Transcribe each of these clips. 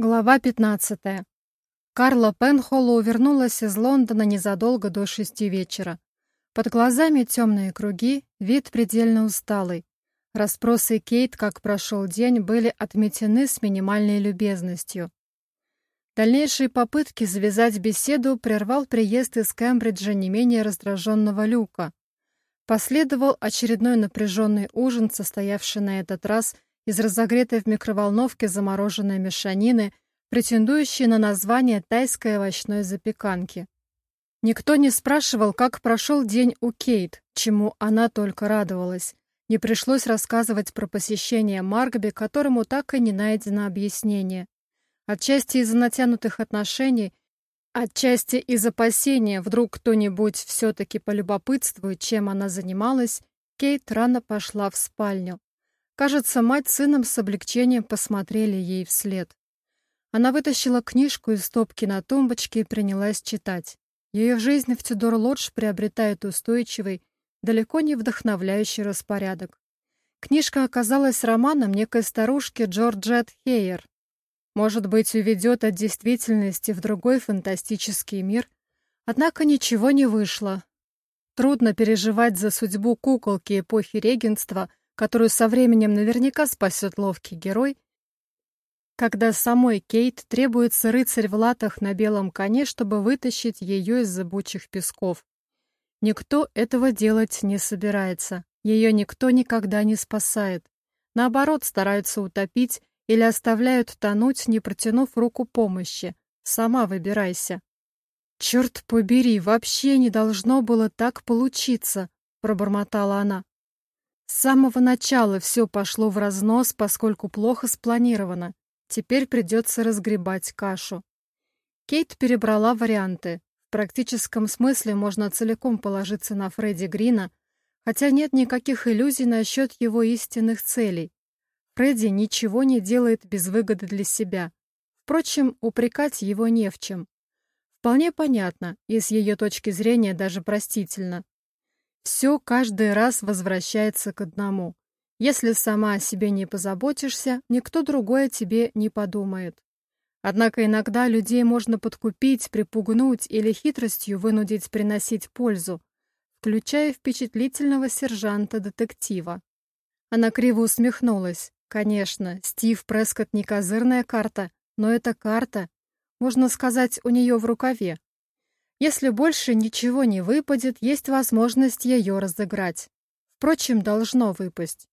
Глава 15. Карла Пенхоллоу вернулась из Лондона незадолго до шести вечера. Под глазами темные круги, вид предельно усталый. Распросы Кейт, как прошел день, были отметены с минимальной любезностью. Дальнейшие попытки завязать беседу прервал приезд из Кембриджа не менее раздраженного Люка. Последовал очередной напряженный ужин, состоявший на этот раз – из разогретой в микроволновке замороженной мешанины, претендующей на название тайской овощной запеканки. Никто не спрашивал, как прошел день у Кейт, чему она только радовалась. Не пришлось рассказывать про посещение Маргби, которому так и не найдено объяснение. Отчасти из-за натянутых отношений, отчасти из опасения, вдруг кто-нибудь все-таки полюбопытствует, чем она занималась, Кейт рано пошла в спальню. Кажется, мать с сыном с облегчением посмотрели ей вслед. Она вытащила книжку из стопки на тумбочке и принялась читать. Ее жизнь в Тюдор-Лодж приобретает устойчивый, далеко не вдохновляющий распорядок. Книжка оказалась романом некой старушки Джорджет Хейер. Может быть, уведет от действительности в другой фантастический мир, однако ничего не вышло. Трудно переживать за судьбу куколки эпохи регенства, которую со временем наверняка спасет ловкий герой, когда самой Кейт требуется рыцарь в латах на белом коне, чтобы вытащить ее из зыбучих песков. Никто этого делать не собирается, ее никто никогда не спасает. Наоборот, стараются утопить или оставляют тонуть, не протянув руку помощи. Сама выбирайся. «Черт побери, вообще не должно было так получиться», — пробормотала она. С самого начала все пошло в разнос, поскольку плохо спланировано. Теперь придется разгребать кашу. Кейт перебрала варианты. В практическом смысле можно целиком положиться на Фредди Грина, хотя нет никаких иллюзий насчет его истинных целей. Фредди ничего не делает без выгоды для себя. Впрочем, упрекать его не в чем. Вполне понятно, и с ее точки зрения даже простительно. Все каждый раз возвращается к одному. Если сама о себе не позаботишься, никто другой о тебе не подумает. Однако иногда людей можно подкупить, припугнуть или хитростью вынудить приносить пользу, включая впечатлительного сержанта-детектива. Она криво усмехнулась. Конечно, Стив Прескотт не козырная карта, но эта карта, можно сказать, у нее в рукаве. Если больше ничего не выпадет, есть возможность ее разыграть. Впрочем, должно выпасть.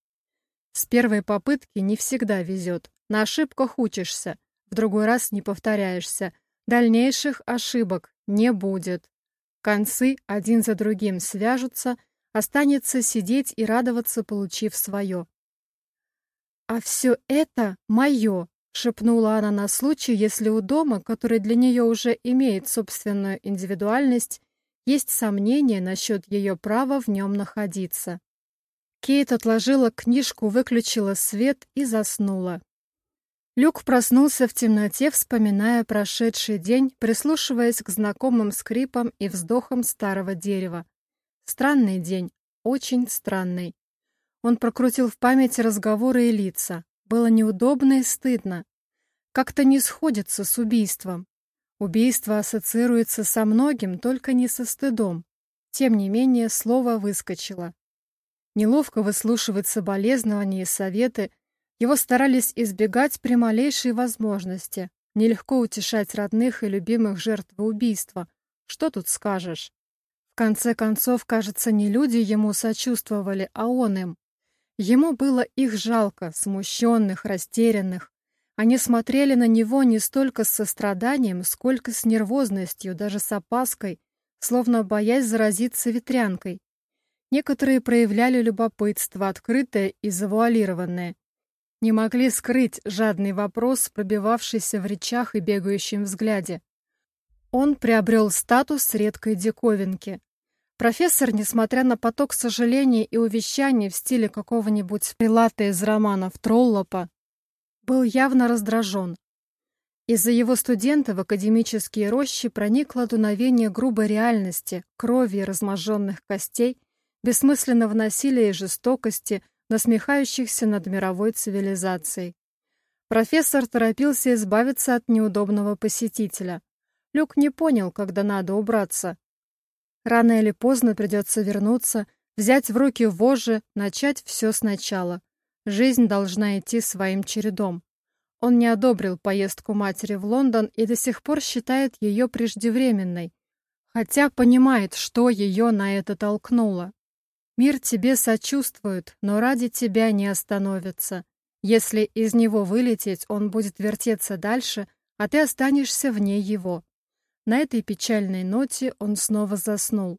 С первой попытки не всегда везет. На ошибках учишься, в другой раз не повторяешься. Дальнейших ошибок не будет. Концы один за другим свяжутся, останется сидеть и радоваться, получив свое. А все это мое, шепнула она на случай, если у дома, который для нее уже имеет собственную индивидуальность, есть сомнения насчет ее права в нем находиться. Кейт отложила книжку, выключила свет и заснула. Люк проснулся в темноте, вспоминая прошедший день, прислушиваясь к знакомым скрипам и вздохам старого дерева. Странный день, очень странный. Он прокрутил в памяти разговоры и лица. Было неудобно и стыдно. Как-то не сходится с убийством. Убийство ассоциируется со многим, только не со стыдом. Тем не менее, слово выскочило. Неловко выслушивать соболезнования и советы. Его старались избегать при малейшей возможности. Нелегко утешать родных и любимых жертв убийства. Что тут скажешь? В конце концов, кажется, не люди ему сочувствовали, а он им. Ему было их жалко, смущенных, растерянных. Они смотрели на него не столько с состраданием, сколько с нервозностью, даже с опаской, словно боясь заразиться ветрянкой. Некоторые проявляли любопытство, открытое и завуалированное. Не могли скрыть жадный вопрос, пробивавшийся в речах и бегающем взгляде. Он приобрел статус редкой диковинки. Профессор, несмотря на поток сожалений и увещаний в стиле какого-нибудь прилата из романов Троллопа, был явно раздражен. Из-за его студента в академические рощи проникло дуновение грубой реальности, крови и разможженных костей, бессмысленного насилия и жестокости, насмехающихся над мировой цивилизацией. Профессор торопился избавиться от неудобного посетителя. Люк не понял, когда надо убраться. Рано или поздно придется вернуться, взять в руки вожжи, начать все сначала. Жизнь должна идти своим чередом. Он не одобрил поездку матери в Лондон и до сих пор считает ее преждевременной, хотя понимает, что ее на это толкнуло. Мир тебе сочувствует, но ради тебя не остановится. Если из него вылететь, он будет вертеться дальше, а ты останешься вне его. На этой печальной ноте он снова заснул.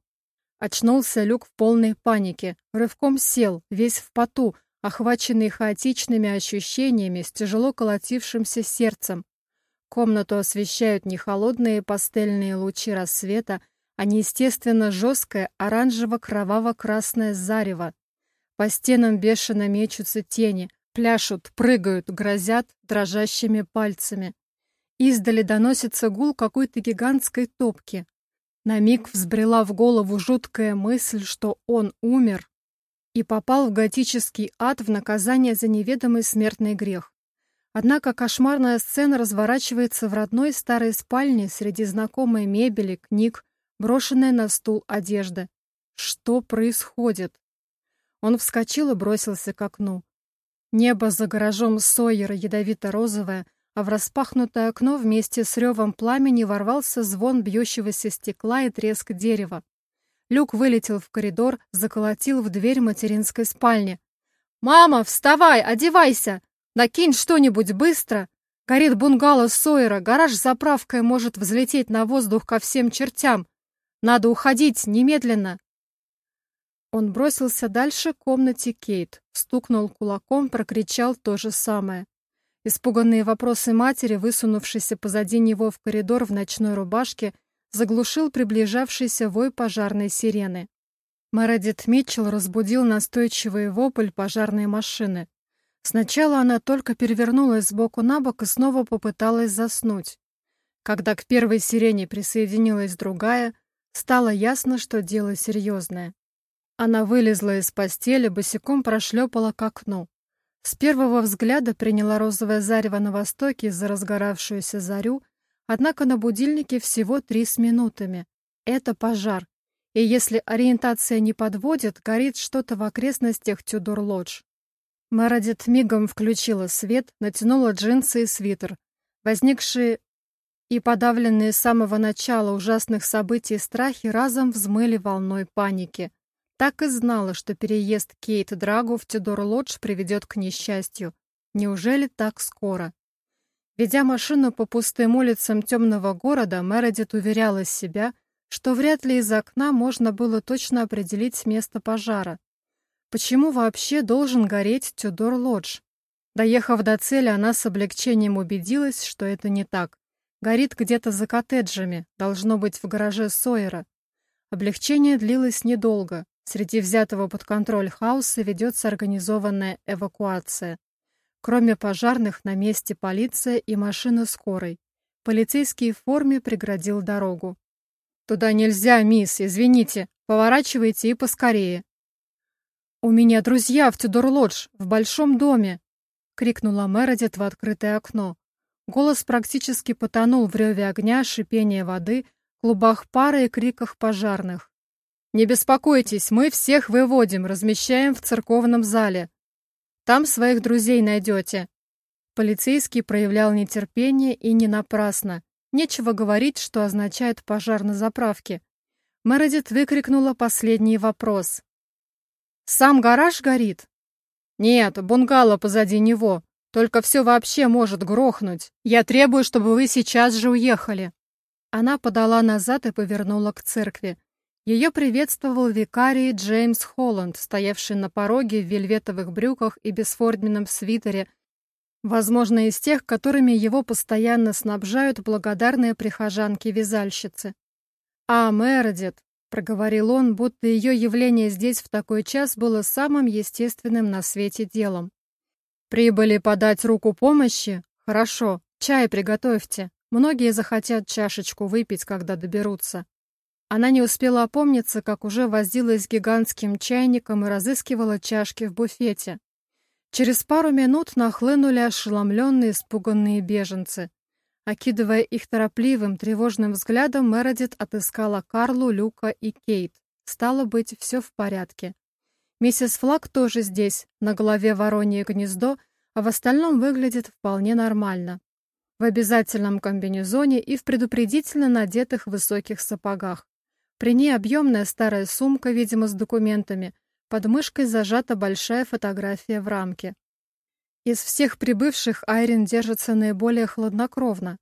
Очнулся Люк в полной панике, рывком сел, весь в поту, охваченный хаотичными ощущениями с тяжело колотившимся сердцем. Комнату освещают не холодные пастельные лучи рассвета, а неестественно жесткое оранжево-кроваво-красное зарево. По стенам бешено мечутся тени, пляшут, прыгают, грозят дрожащими пальцами. Издали доносится гул какой-то гигантской топки. На миг взбрела в голову жуткая мысль, что он умер, и попал в готический ад в наказание за неведомый смертный грех. Однако кошмарная сцена разворачивается в родной старой спальне среди знакомой мебели, книг, брошенной на стул одежды. Что происходит? Он вскочил и бросился к окну. Небо за гаражом Сойера ядовито-розовое, а в распахнутое окно вместе с ревом пламени ворвался звон бьющегося стекла и треск дерева. Люк вылетел в коридор, заколотил в дверь материнской спальни. «Мама, вставай, одевайся! Накинь что-нибудь быстро! Горит бунгало Сойера, гараж с заправкой может взлететь на воздух ко всем чертям! Надо уходить, немедленно!» Он бросился дальше к комнате Кейт, стукнул кулаком, прокричал то же самое. Испуганные вопросы матери, высунувшейся позади него в коридор в ночной рубашке, заглушил приближавшийся вой пожарной сирены. Мередит Митчелл разбудил настойчивый вопль пожарной машины. Сначала она только перевернулась сбоку на бок и снова попыталась заснуть. Когда к первой сирене присоединилась другая, стало ясно, что дело серьезное. Она вылезла из постели, босиком прошлепала к окну. С первого взгляда приняла розовое зарево на востоке за разгоравшуюся зарю Однако на будильнике всего три с минутами. Это пожар. И если ориентация не подводит, горит что-то в окрестностях Тюдор-Лодж. Мередит мигом включила свет, натянула джинсы и свитер. Возникшие и подавленные с самого начала ужасных событий страхи разом взмыли волной паники. Так и знала, что переезд Кейт Драгу в Тюдор-Лодж приведет к несчастью. Неужели так скоро? Ведя машину по пустым улицам темного города, Мередит уверяла себя, что вряд ли из окна можно было точно определить место пожара. Почему вообще должен гореть Тюдор-Лодж? Доехав до цели, она с облегчением убедилась, что это не так. Горит где-то за коттеджами, должно быть в гараже Сойера. Облегчение длилось недолго. Среди взятого под контроль хаоса ведется организованная эвакуация. Кроме пожарных, на месте полиция и машина скорой. Полицейский в форме преградил дорогу. «Туда нельзя, мисс, извините. Поворачивайте и поскорее». «У меня друзья в Тюдор-Лодж, в большом доме!» — крикнула Мередит в открытое окно. Голос практически потонул в реве огня, шипении воды, клубах пара и криках пожарных. «Не беспокойтесь, мы всех выводим, размещаем в церковном зале. Там своих друзей найдете». Полицейский проявлял нетерпение и не напрасно. Нечего говорить, что означает пожар на заправке. Мередит выкрикнула последний вопрос. «Сам гараж горит?» «Нет, бунгало позади него. Только все вообще может грохнуть. Я требую, чтобы вы сейчас же уехали». Она подала назад и повернула к церкви. Ее приветствовал викарий Джеймс Холланд, стоявший на пороге в вельветовых брюках и бесформенном свитере, возможно, из тех, которыми его постоянно снабжают благодарные прихожанки-вязальщицы. «А, Мередит», — проговорил он, будто ее явление здесь в такой час было самым естественным на свете делом. «Прибыли подать руку помощи? Хорошо, чай приготовьте. Многие захотят чашечку выпить, когда доберутся». Она не успела опомниться, как уже возилась с гигантским чайником и разыскивала чашки в буфете. Через пару минут нахлынули ошеломленные, испуганные беженцы. Окидывая их торопливым, тревожным взглядом, Мередит отыскала Карлу, Люка и Кейт. Стало быть, все в порядке. Миссис Флаг тоже здесь, на голове воронье гнездо, а в остальном выглядит вполне нормально. В обязательном комбинезоне и в предупредительно надетых высоких сапогах. При ней объемная старая сумка, видимо, с документами. Под мышкой зажата большая фотография в рамке. Из всех прибывших Айрин держится наиболее хладнокровно.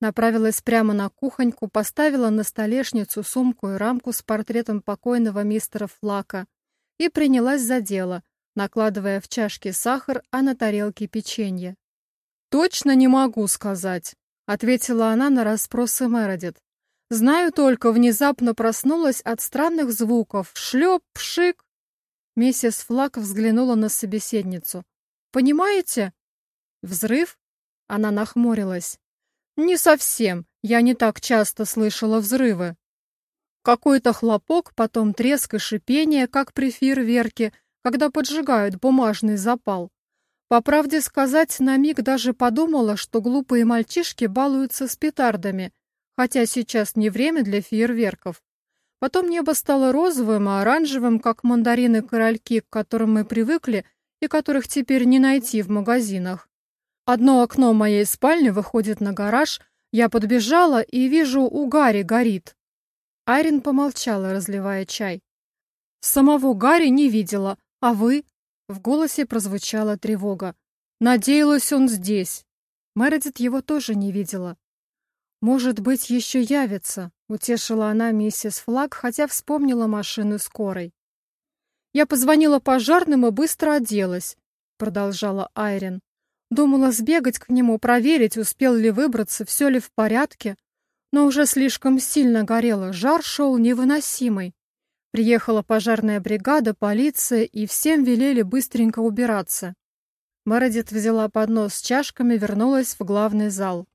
Направилась прямо на кухоньку, поставила на столешницу сумку и рамку с портретом покойного мистера Флака и принялась за дело, накладывая в чашки сахар, а на тарелке печенье. «Точно не могу сказать», — ответила она на расспросы Мередит. «Знаю только, внезапно проснулась от странных звуков. Шлеп, пшик». Миссис Флак взглянула на собеседницу. «Понимаете?» «Взрыв?» Она нахмурилась. «Не совсем. Я не так часто слышала взрывы». Какой-то хлопок, потом треск и шипение, как при фейерверке, когда поджигают бумажный запал. По правде сказать, на миг даже подумала, что глупые мальчишки балуются с петардами, хотя сейчас не время для фейерверков. Потом небо стало розовым, а оранжевым, как мандарины-корольки, к которым мы привыкли и которых теперь не найти в магазинах. Одно окно моей спальни выходит на гараж, я подбежала и вижу, у Гарри горит. Айрин помолчала, разливая чай. Самого Гарри не видела, «А вы?» В голосе прозвучала тревога. «Надеялась, он здесь». Мередит его тоже не видела. «Может быть, еще явится», — утешила она миссис Флаг, хотя вспомнила машину скорой. «Я позвонила пожарным и быстро оделась», — продолжала Айрин. «Думала сбегать к нему, проверить, успел ли выбраться, все ли в порядке. Но уже слишком сильно горело, жар шел невыносимый. Приехала пожарная бригада, полиция, и всем велели быстренько убираться. Мередит взяла поднос с чашками, вернулась в главный зал.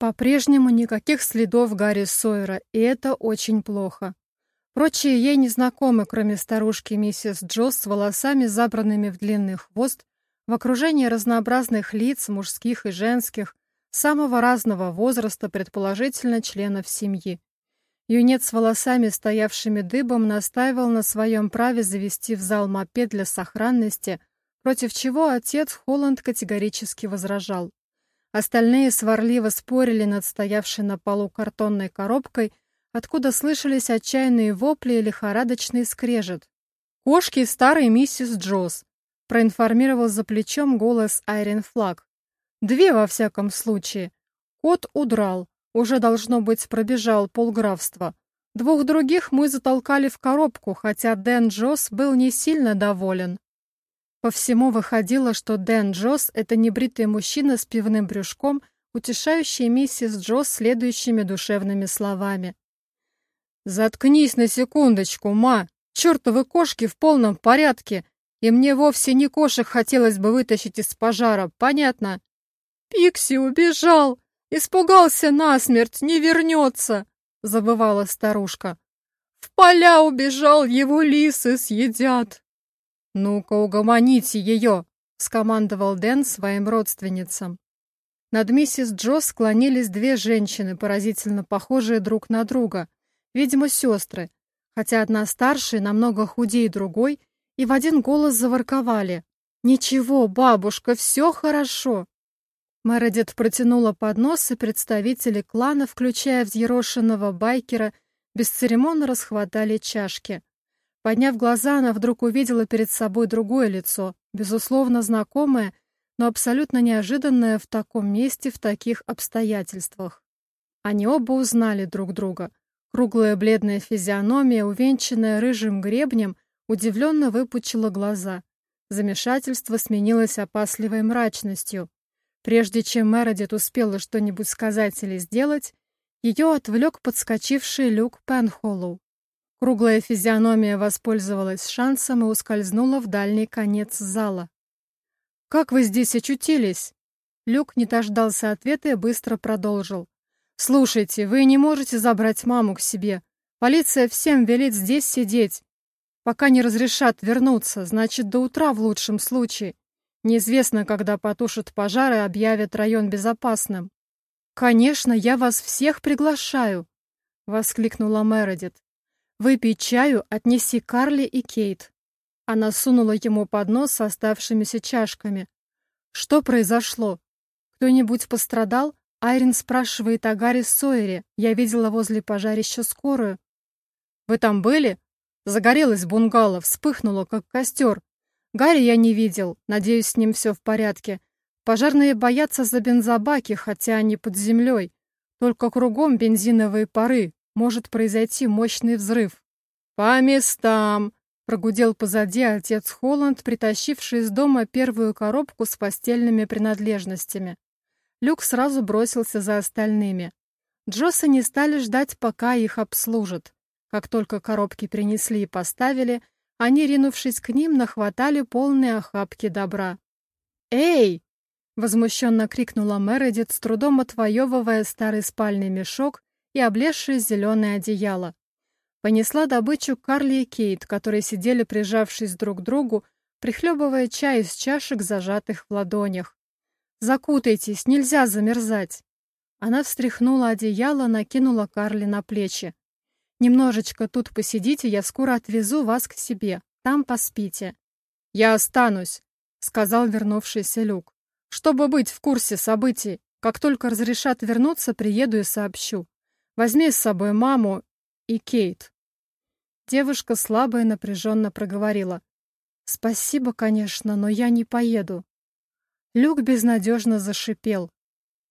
По-прежнему никаких следов Гарри Сойера, и это очень плохо. Прочие ей незнакомы, кроме старушки миссис Джосс с волосами, забранными в длинный хвост, в окружении разнообразных лиц, мужских и женских, самого разного возраста, предположительно, членов семьи. Юнец с волосами, стоявшими дыбом, настаивал на своем праве завести в зал мопед для сохранности, против чего отец Холланд категорически возражал. Остальные сварливо спорили над стоявшей на полу картонной коробкой, откуда слышались отчаянные вопли и лихорадочный скрежет. «Кошки старой миссис Джоз», — проинформировал за плечом голос Айрин Флаг. «Две, во всяком случае. Кот удрал, уже, должно быть, пробежал полграфства. Двух других мы затолкали в коробку, хотя Дэн Джосс был не сильно доволен. По всему выходило, что Дэн Джосс — это небритый мужчина с пивным брюшком, утешающий миссис Джосс следующими душевными словами. «Заткнись на секундочку, ма! Чёртовы кошки в полном порядке, и мне вовсе не кошек хотелось бы вытащить из пожара, понятно?» «Пикси убежал!» Испугался насмерть, не вернется, забывала старушка. В поля убежал, его лисы съедят. Ну-ка угомоните ее, скомандовал Дэн своим родственницам. Над миссис Джо склонились две женщины, поразительно похожие друг на друга, видимо, сестры, хотя одна старше, намного худее другой, и в один голос заворковали. «Ничего, бабушка, все хорошо!» Мередит протянула и представители клана, включая взъерошенного байкера, бесцеремонно расхватали чашки. Подняв глаза, она вдруг увидела перед собой другое лицо, безусловно знакомое, но абсолютно неожиданное в таком месте, в таких обстоятельствах. Они оба узнали друг друга. Круглая бледная физиономия, увенчанная рыжим гребнем, удивленно выпучила глаза. Замешательство сменилось опасливой мрачностью. Прежде чем Мередит успела что-нибудь сказать или сделать, ее отвлек подскочивший люк Пенхоллоу. Круглая физиономия воспользовалась шансом и ускользнула в дальний конец зала. «Как вы здесь очутились?» Люк не дождался ответа и быстро продолжил. «Слушайте, вы не можете забрать маму к себе. Полиция всем велит здесь сидеть. Пока не разрешат вернуться, значит, до утра в лучшем случае. Неизвестно, когда потушат пожар и объявят район безопасным. «Конечно, я вас всех приглашаю!» — воскликнула Мередит. «Выпей чаю, отнеси Карли и Кейт». Она сунула ему поднос с оставшимися чашками. «Что произошло? Кто-нибудь пострадал?» Айрин спрашивает о Гарри Сойере. Я видела возле пожарища скорую. «Вы там были?» Загорелась бунгало, вспыхнуло, как костер. Гарри я не видел, надеюсь, с ним все в порядке. Пожарные боятся за бензобаки, хотя они под землей. Только кругом бензиновые пары, может произойти мощный взрыв. «По местам!» — прогудел позади отец Холланд, притащивший из дома первую коробку с постельными принадлежностями. Люк сразу бросился за остальными. Джосса не стали ждать, пока их обслужат. Как только коробки принесли и поставили, они, ринувшись к ним, нахватали полные охапки добра. «Эй!» — возмущенно крикнула Мередит, с трудом отвоевывая старый спальный мешок и облезшее зеленое одеяло. Понесла добычу Карли и Кейт, которые сидели, прижавшись друг к другу, прихлебывая чай из чашек, зажатых в ладонях. «Закутайтесь, нельзя замерзать!» Она встряхнула одеяло, накинула Карли на плечи. Немножечко тут посидите, я скоро отвезу вас к себе. Там поспите». «Я останусь», — сказал вернувшийся Люк. «Чтобы быть в курсе событий, как только разрешат вернуться, приеду и сообщу. Возьми с собой маму и Кейт». Девушка слабо и напряженно проговорила. «Спасибо, конечно, но я не поеду». Люк безнадежно зашипел.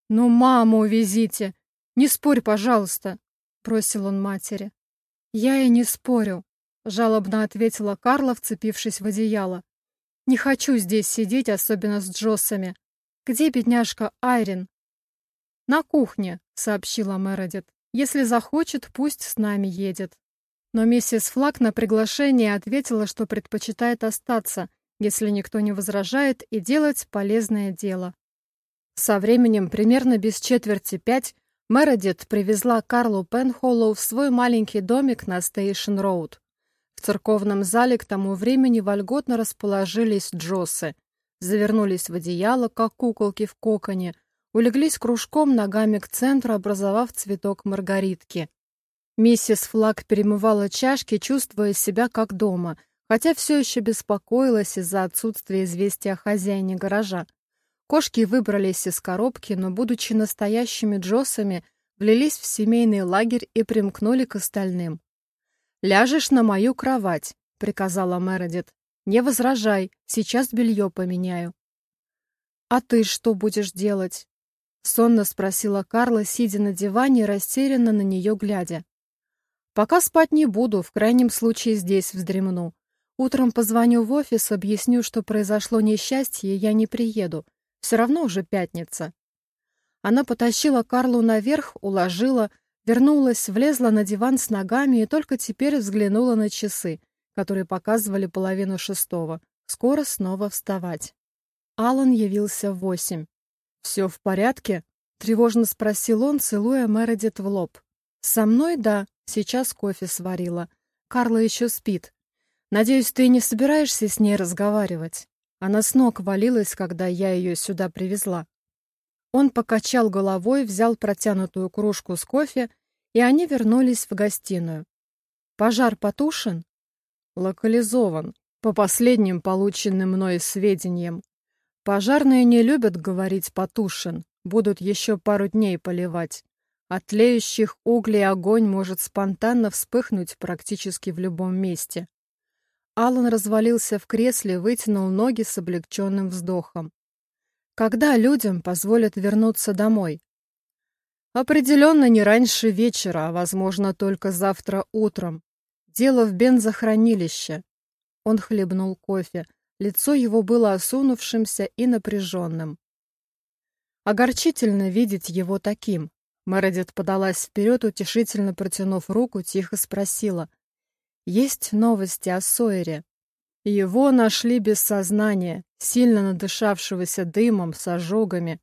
«Ну, маму увезите! Не спорь, пожалуйста!» — бросил он матери. «Я и не спорю», — жалобно ответила Карла, вцепившись в одеяло. «Не хочу здесь сидеть, особенно с Джоссами. Где бедняжка Айрин?» «На кухне», — сообщила Мередит. «Если захочет, пусть с нами едет». Но миссис Флаг на приглашение ответила, что предпочитает остаться, если никто не возражает, и делать полезное дело. Со временем, примерно без четверти пять, Мередит привезла Карлу Пенхоллоу в свой маленький домик на Стейшн-Роуд. В церковном зале к тому времени вольготно расположились Джоссы, завернулись в одеяло, как куколки в коконе, улеглись кружком ногами к центру, образовав цветок маргаритки. Миссис Флаг перемывала чашки, чувствуя себя как дома, хотя все еще беспокоилась из-за отсутствия известия о хозяине гаража. Кошки выбрались из коробки, но, будучи настоящими джоссами, влились в семейный лагерь и примкнули к остальным. «Ляжешь на мою кровать», — приказала Мередит. «Не возражай, сейчас белье поменяю». «А ты что будешь делать?» — сонно спросила Карла, сидя на диване, растерянно на нее глядя. «Пока спать не буду, в крайнем случае здесь вздремну. Утром позвоню в офис, объясню, что произошло несчастье, я не приеду. Все равно уже пятница. Она потащила Карлу наверх, уложила, вернулась, влезла на диван с ногами и только теперь взглянула на часы, которые показывали половину шестого. Скоро снова вставать. Алан явился в восемь. «Все в порядке?» — тревожно спросил он, целуя Мередит в лоб. «Со мной, да. Сейчас кофе сварила. Карла еще спит. Надеюсь, ты не собираешься с ней разговаривать?» Она с ног валилась, когда я ее сюда привезла. Он покачал головой, взял протянутую кружку с кофе, и они вернулись в гостиную. Пожар потушен? Локализован, по последним полученным мной сведениям. Пожарные не любят говорить «потушен», будут еще пару дней поливать. От тлеющих углей огонь может спонтанно вспыхнуть практически в любом месте. Алан развалился в кресле, вытянул ноги с облегченным вздохом. Когда людям позволят вернуться домой? Определенно не раньше вечера, а, возможно, только завтра утром. Дело в бензохранилище. Он хлебнул кофе. Лицо его было осунувшимся и напряженным. Огорчительно видеть его таким. Мередит подалась вперед, утешительно протянув руку, тихо спросила. Есть новости о Сойере. Его нашли без сознания, сильно надышавшегося дымом, с ожогами.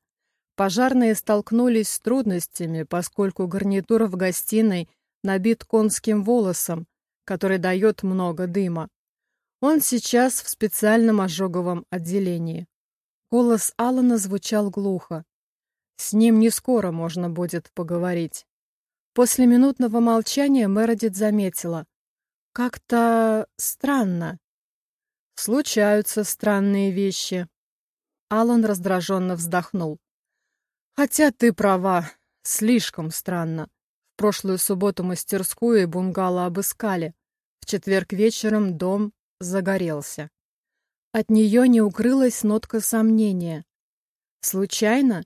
Пожарные столкнулись с трудностями, поскольку гарнитур в гостиной набит конским волосом, который дает много дыма. Он сейчас в специальном ожоговом отделении. Голос Алана звучал глухо. С ним не скоро можно будет поговорить. После минутного молчания Мередит заметила. Как-то странно. Случаются странные вещи. Алан раздраженно вздохнул. Хотя ты права, слишком странно. В прошлую субботу мастерскую и бунгало обыскали. В четверг вечером дом загорелся. От нее не укрылась нотка сомнения. Случайно?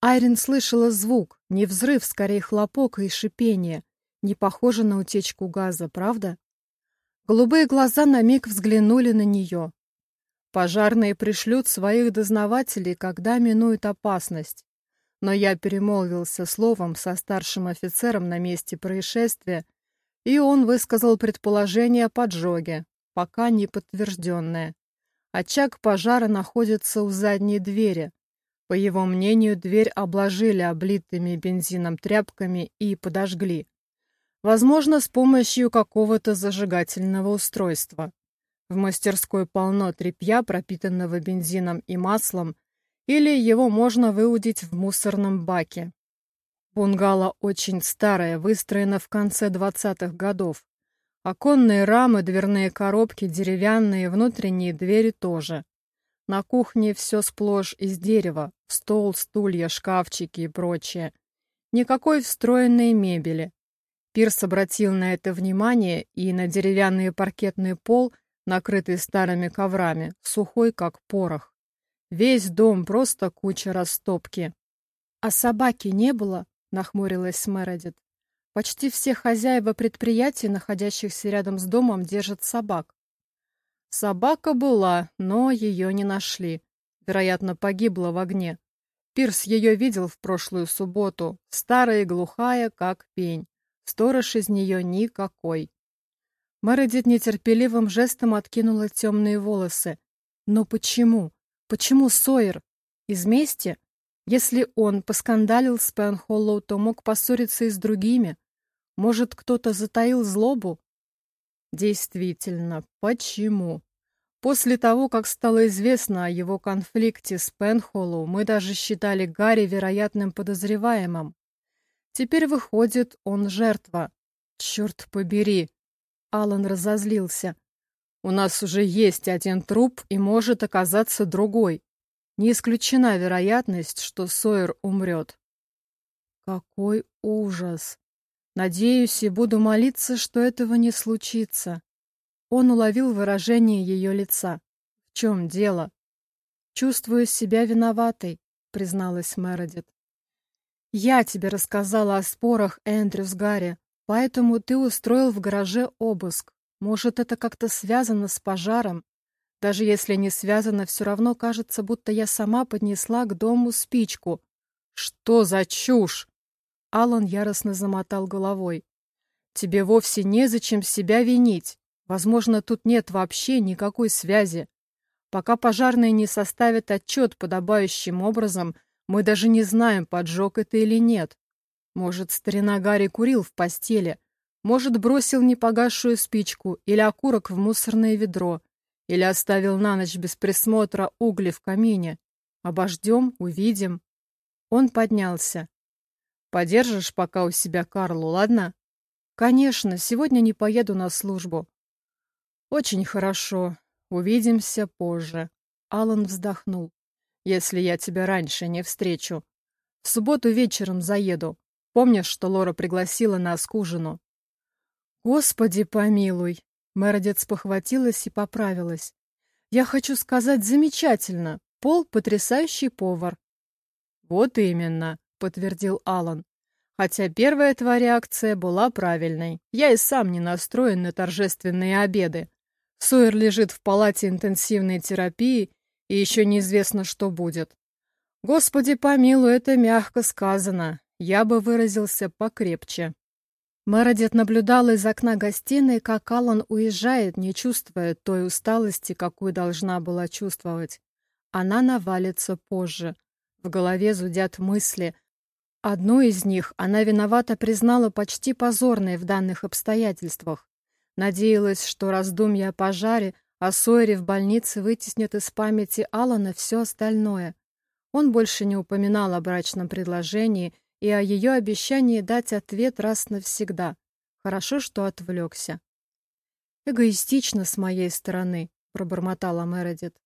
Айрин слышала звук, не взрыв, скорее хлопок и шипение. Не похоже на утечку газа, правда? Голубые глаза на миг взглянули на нее. Пожарные пришлют своих дознавателей, когда минует опасность. Но я перемолвился словом со старшим офицером на месте происшествия, и он высказал предположение о поджоге, пока не подтвержденное. Очаг пожара находится у задней двери, по его мнению, дверь обложили облитыми бензином тряпками и подожгли. Возможно, с помощью какого-то зажигательного устройства. В мастерской полно тряпья, пропитанного бензином и маслом, или его можно выудить в мусорном баке. Бунгало очень старое, выстроено в конце 20-х годов. Оконные рамы, дверные коробки деревянные, внутренние двери тоже. На кухне все сплошь из дерева, стол, стулья, шкафчики и прочее. Никакой встроенной мебели. Пирс обратил на это внимание и на деревянный паркетный пол, накрытый старыми коврами, сухой как порох. Весь дом просто куча растопки. «А собаки не было?» — нахмурилась Мередит. «Почти все хозяева предприятий, находящихся рядом с домом, держат собак. Собака была, но ее не нашли. Вероятно, погибла в огне. Пирс ее видел в прошлую субботу, старая и глухая, как пень. Сторож из нее никакой. Мередит нетерпеливым жестом откинула темные волосы. Но почему? Почему Сойер? Из мести? Если он поскандалил с Пенхоллоу, то мог поссориться и с другими. Может, кто-то затаил злобу? Действительно, почему? После того, как стало известно о его конфликте с Пенхоллоу, мы даже считали Гарри вероятным подозреваемым. Теперь выходит, он жертва. Черт побери. Алан разозлился. У нас уже есть один труп и может оказаться другой. Не исключена вероятность, что Сойер умрет. Какой ужас! Надеюсь и буду молиться, что этого не случится. Он уловил выражение ее лица. В чем дело? Чувствую себя виноватой, призналась Мередит. Я тебе рассказала о спорах Эндрю с Гарри, поэтому ты устроил в гараже обыск. Может, это как-то связано с пожаром? Даже если не связано, все равно кажется, будто я сама поднесла к дому спичку. Что за чушь? Алан яростно замотал головой. «Тебе вовсе незачем себя винить. Возможно, тут нет вообще никакой связи. Пока пожарные не составят отчет подобающим образом, мы даже не знаем, поджог это или нет. Может, старина Гарри курил в постели, может, бросил непогасшую спичку или окурок в мусорное ведро, или оставил на ночь без присмотра угли в камине. Обождем, увидим. Он поднялся. Подержишь пока у себя Карлу, ладно? Конечно, сегодня не поеду на службу. Очень хорошо. Увидимся позже. Алан вздохнул. Если я тебя раньше не встречу. В субботу вечером заеду. Помнишь, что Лора пригласила нас к ужину? Господи помилуй. Мередец похватилась и поправилась. Я хочу сказать замечательно. Пол потрясающий повар. Вот именно подтвердил Алан. Хотя первая твоя реакция была правильной. Я и сам не настроен на торжественные обеды. Сойер лежит в палате интенсивной терапии, и еще неизвестно, что будет. Господи помилуй, это мягко сказано. Я бы выразился покрепче. Мередит наблюдала из окна гостиной, как Алан уезжает, не чувствуя той усталости, какую должна была чувствовать. Она навалится позже. В голове зудят мысли, Одну из них она виновато признала почти позорной в данных обстоятельствах. Надеялась, что раздумья о пожаре а Сойери в больнице вытеснит из памяти Алана все остальное. Он больше не упоминал о брачном предложении и о ее обещании дать ответ раз навсегда. Хорошо, что отвлекся. «Эгоистично с моей стороны», — пробормотала Мередит.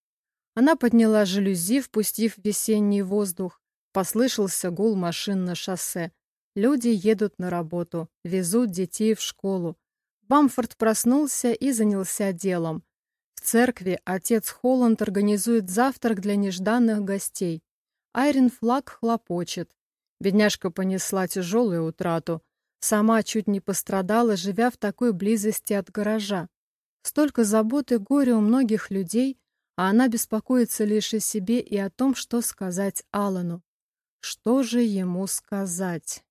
Она подняла жалюзи, впустив весенний воздух. Послышался гул машин на шоссе. Люди едут на работу, везут детей в школу. Бамфорд проснулся и занялся делом. В церкви отец Холланд организует завтрак для нежданных гостей. Айрин Флаг хлопочет. Бедняжка понесла тяжелую утрату. Сама чуть не пострадала, живя в такой близости от гаража. Столько забот и горя у многих людей, а она беспокоится лишь о себе и о том, что сказать Алану. Что же ему сказать?